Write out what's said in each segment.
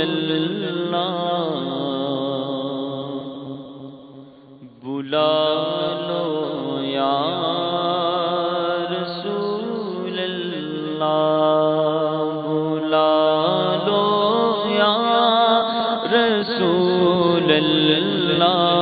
اللہ بلا لو یا رسول اللہ بلا لو یا رسول اللہ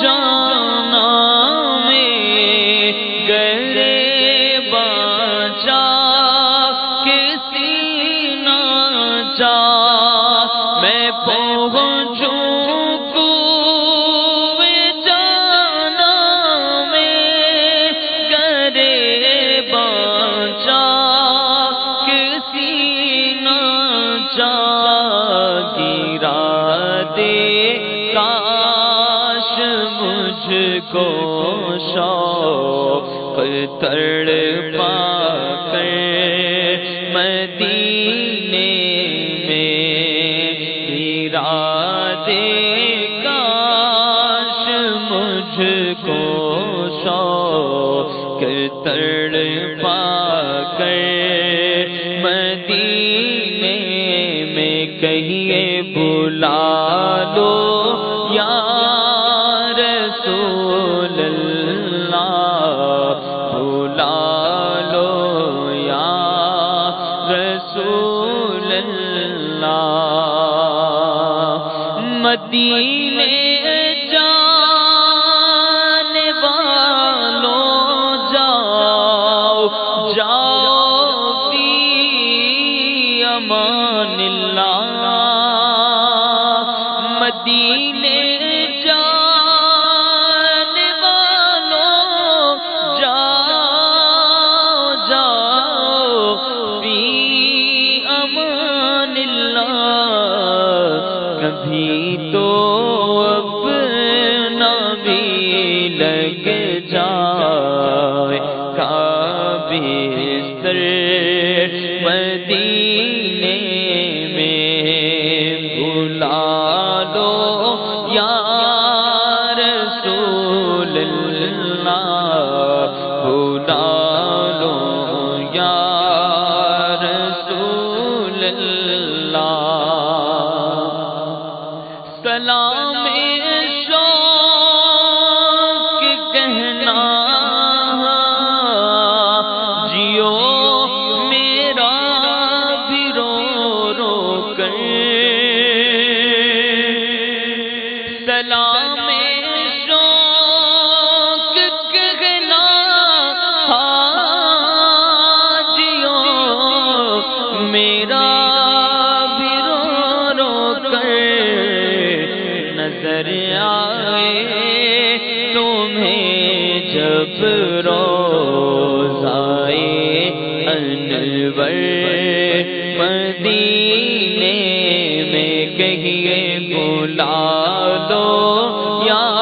جانا میں گرے بچا کسی نہ جا میں دے کاش مجھ کو شوق تڑ پا ہیرا کاش مجھ کو مدینے جانے والوں جاؤ جاؤ فی امان اللہ۔ مدینے جانے والوں جاؤ جاؤ فی امان اللہ۔ کبھی گلا دو یا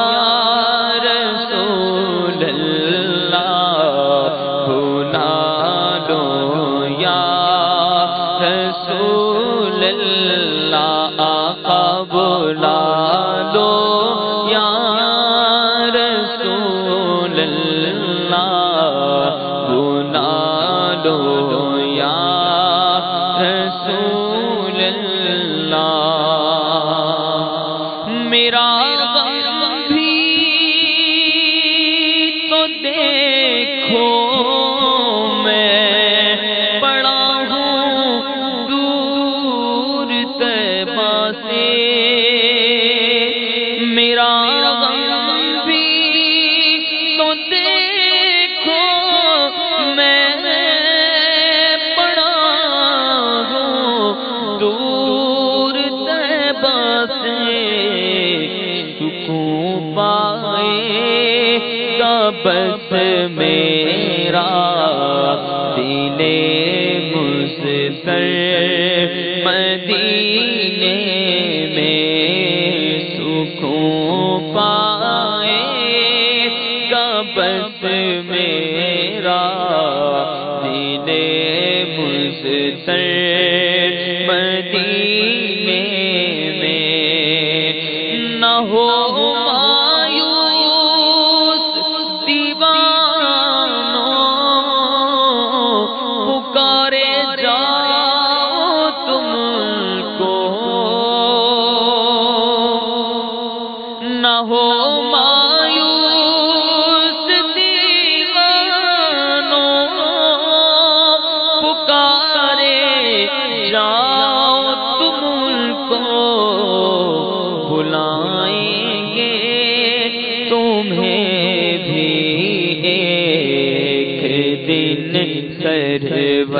سرور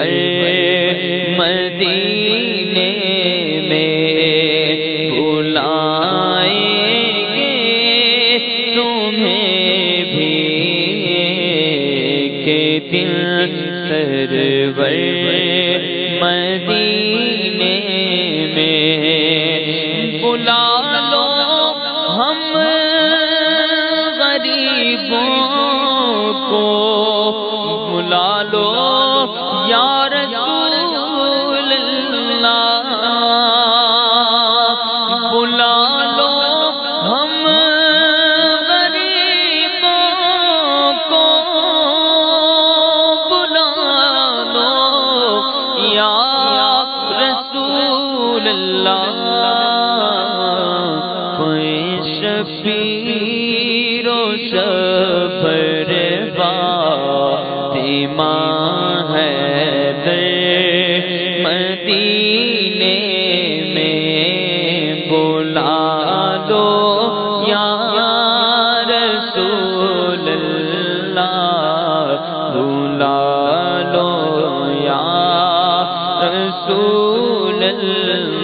مدینے میں بلائیں گے تمہیں بھی کہ دل سرور مدینے میں بلا لو ہم غریبوں کو بلا لو یا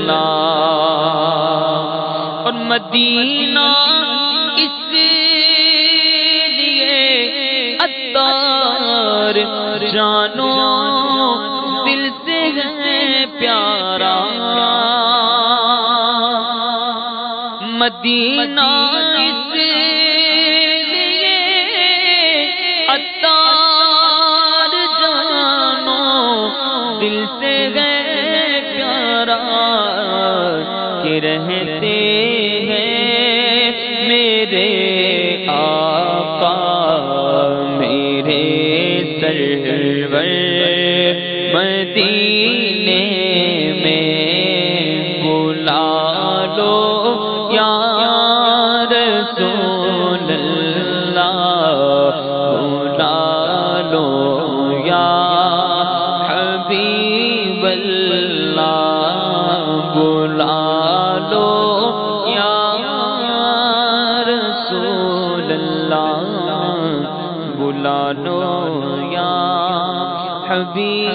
اللہ اور مدینہ اس لیے اتار جانو دل سے ہے پیارا۔ مدینہ اس سرور مدینے میں بلا لو یا رسول اللہ بلا لو یا حبیب اللہ بلا لو مولا نو یا حبیب